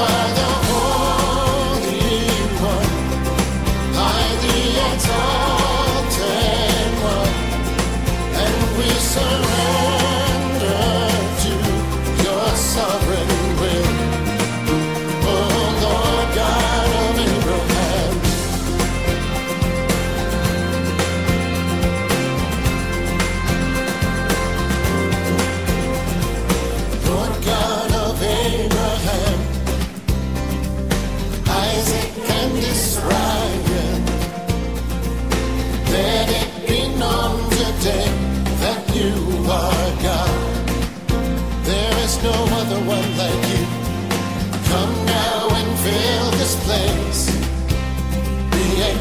why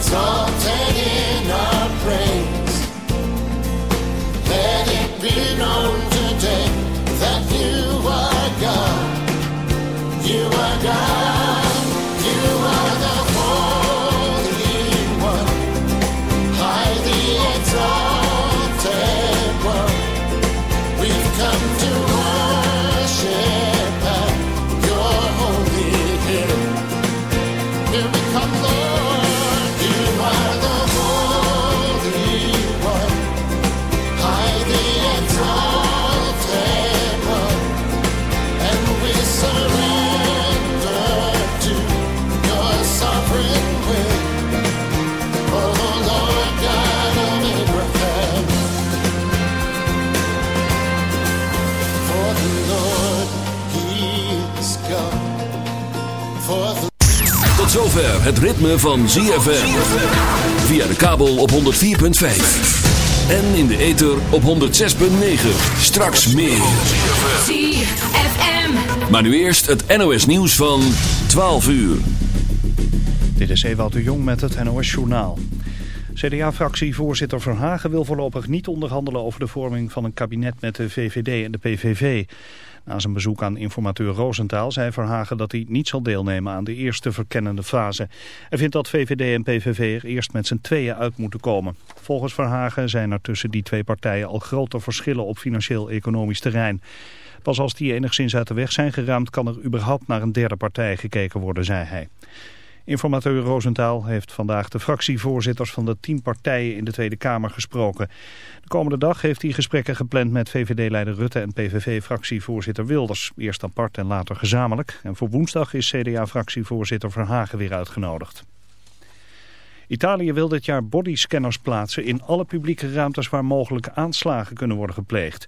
서 het ritme van ZFM. Via de kabel op 104.5. En in de ether op 106.9. Straks meer. ZFM. Maar nu eerst het NOS nieuws van 12 uur. Dit is Ewout de Jong met het NOS-journaal. CDA-fractievoorzitter Verhagen wil voorlopig niet onderhandelen over de vorming van een kabinet met de VVD en de PVV. Na zijn bezoek aan informateur Roosentaal zei Verhagen dat hij niet zal deelnemen aan de eerste verkennende fase. Hij vindt dat VVD en PVV er eerst met z'n tweeën uit moeten komen. Volgens Verhagen zijn er tussen die twee partijen al grote verschillen op financieel-economisch terrein. Pas als die enigszins uit de weg zijn geruimd kan er überhaupt naar een derde partij gekeken worden, zei hij. Informateur Roosentaal heeft vandaag de fractievoorzitters van de tien partijen in de Tweede Kamer gesproken. De komende dag heeft hij gesprekken gepland met VVD-leider Rutte en PVV-fractievoorzitter Wilders. Eerst apart en later gezamenlijk. En voor woensdag is CDA-fractievoorzitter Verhagen weer uitgenodigd. Italië wil dit jaar bodyscanners plaatsen in alle publieke ruimtes waar mogelijk aanslagen kunnen worden gepleegd.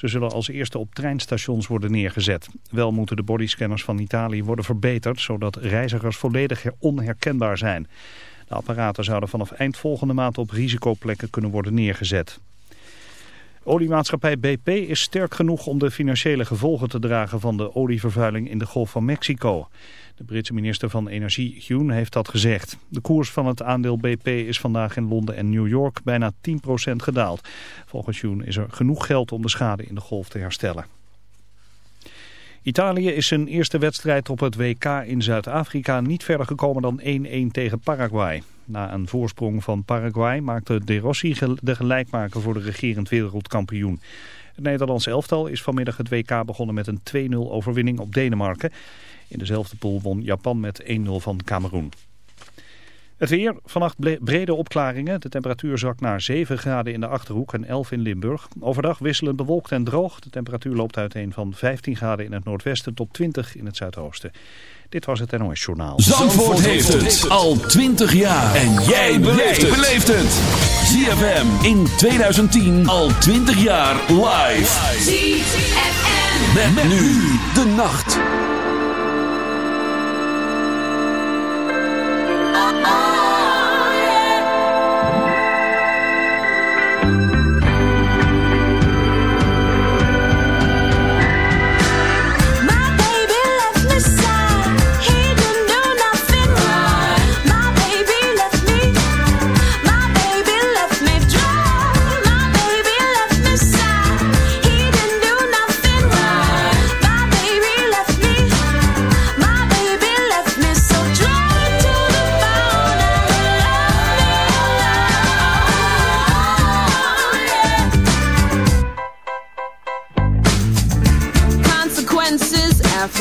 Ze zullen als eerste op treinstations worden neergezet. Wel moeten de bodyscanners van Italië worden verbeterd, zodat reizigers volledig her- onherkenbaar zijn. De apparaten zouden vanaf eind volgende maand op risicoplekken kunnen worden neergezet. Oliemaatschappij BP is sterk genoeg om de financiële gevolgen te dragen van de olievervuiling in de Golf van Mexico. De Britse minister van Energie Hume heeft dat gezegd. De koers van het aandeel BP is vandaag in Londen en New York bijna 10% gedaald. Volgens Hume is er genoeg geld om de schade in de golf te herstellen. Italië is zijn eerste wedstrijd op het WK in Zuid-Afrika niet verder gekomen dan 1-1 tegen Paraguay. Na een voorsprong van Paraguay maakte De Rossi de gelijkmaker voor de regerend wereldkampioen. Het Nederlands elftal is vanmiddag het WK begonnen met een 2-0 overwinning op Denemarken. In dezelfde pool won Japan met 1-0 van Cameroen. Het weer, vannacht brede opklaringen. De temperatuur zakt naar 7 graden in de Achterhoek en 11 in Limburg. Overdag wisselend bewolkt en droog. De temperatuur loopt uiteen van 15 graden in het noordwesten tot 20 in het zuidoosten. Dit was het NOS Journaal. Zandvoort heeft het al 20 jaar. En jij beleeft het. ZFM in 2010 al 20 jaar live. ZFM. Met, nu de nacht.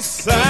the side.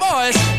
boys.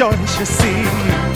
don't you see?